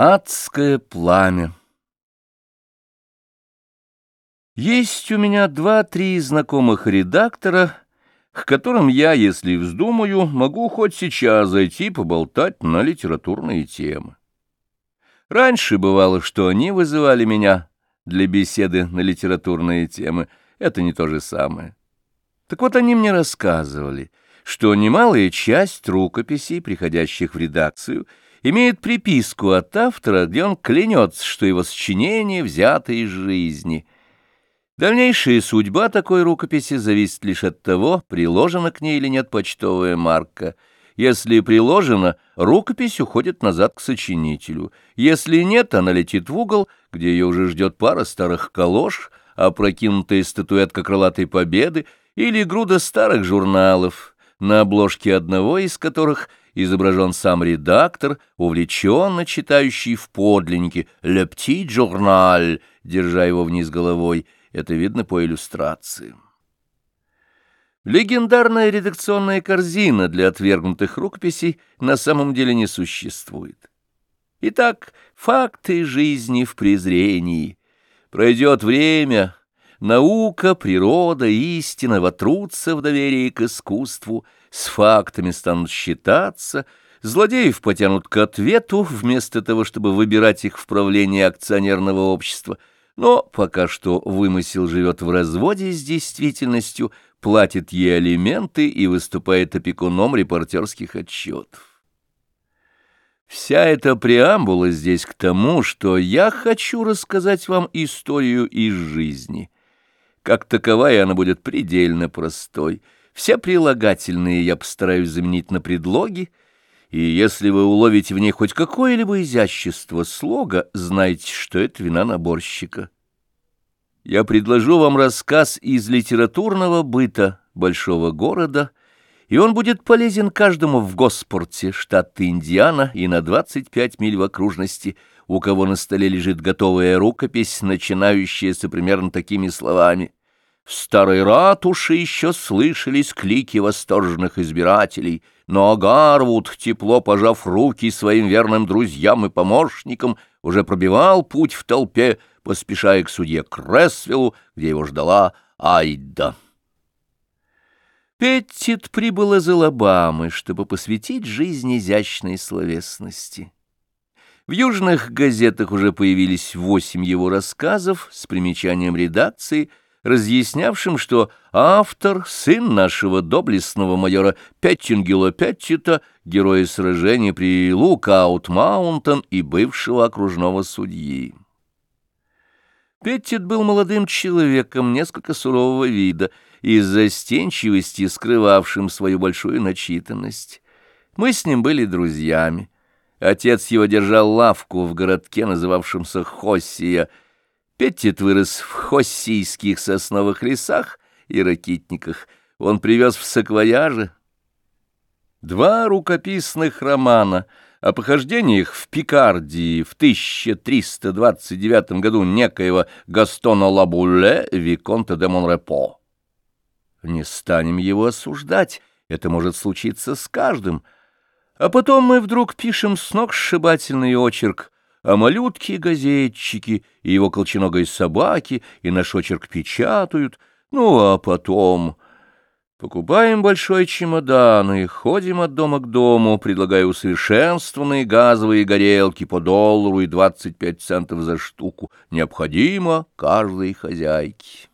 Адское пламя Есть у меня два-три знакомых редактора, к которым я, если вздумаю, могу хоть сейчас зайти поболтать на литературные темы. Раньше бывало, что они вызывали меня для беседы на литературные темы. Это не то же самое. Так вот они мне рассказывали, что немалая часть рукописей, приходящих в редакцию, — имеет приписку от автора, где он клянется, что его сочинение взято из жизни. Дальнейшая судьба такой рукописи зависит лишь от того, приложена к ней или нет почтовая марка. Если приложена, рукопись уходит назад к сочинителю. Если нет, она летит в угол, где ее уже ждет пара старых калош, опрокинутая статуэтка крылатой победы или груда старых журналов, на обложке одного из которых изображен сам редактор, увлеченно читающий в подлиннике «Le petit journal», держа его вниз головой. Это видно по иллюстрациям. Легендарная редакционная корзина для отвергнутых рукописей на самом деле не существует. Итак, факты жизни в презрении. Пройдет время, наука, природа, истина вотрутся в доверии к искусству — с фактами станут считаться, злодеев потянут к ответу, вместо того, чтобы выбирать их в правление акционерного общества. Но пока что вымысел живет в разводе с действительностью, платит ей алименты и выступает опекуном репортерских отчетов. Вся эта преамбула здесь к тому, что я хочу рассказать вам историю из жизни. Как таковая она будет предельно простой — все прилагательные я постараюсь заменить на предлоги, и если вы уловите в ней хоть какое-либо изящество слога, знайте, что это вина наборщика. Я предложу вам рассказ из литературного быта большого города, и он будет полезен каждому в Госпорте, штат Индиана, и на 25 миль в окружности, у кого на столе лежит готовая рукопись, начинающаяся примерно такими словами — в старой ратуше еще слышались клики восторженных избирателей, но Гарвуд, тепло пожав руки своим верным друзьям и помощникам, уже пробивал путь в толпе, поспешая к судье Кресвиллу, где его ждала Айда. Петтит прибыл из Алабамы, чтобы посвятить жизнь изящной словесности. В южных газетах уже появились восемь его рассказов с примечанием редакции — разъяснявшим, что автор, сын нашего доблестного майора Петтингела Петтита, героя сражения при Лукаут-Маунтон и бывшего окружного судьи. Петтит был молодым человеком несколько сурового вида и с застенчивости скрывавшим свою большую начитанность. Мы с ним были друзьями. Отец его держал лавку в городке, называвшемся Хоссия, Петтит вырос в хоссийских сосновых лесах и ракитниках. Он привез в саквояже два рукописных романа о похождениях в Пикардии в 1329 году некоего Гастона Лабуле, Виконта де Монрепо. Не станем его осуждать, это может случиться с каждым. А потом мы вдруг пишем сногсшибательный очерк а малютки-газетчики и его колченогой собаки и наш очерк печатают, ну а потом... Покупаем большой чемодан и ходим от дома к дому, предлагая усовершенствованные газовые горелки по доллару и 25 центов за штуку, необходимо каждой хозяйке.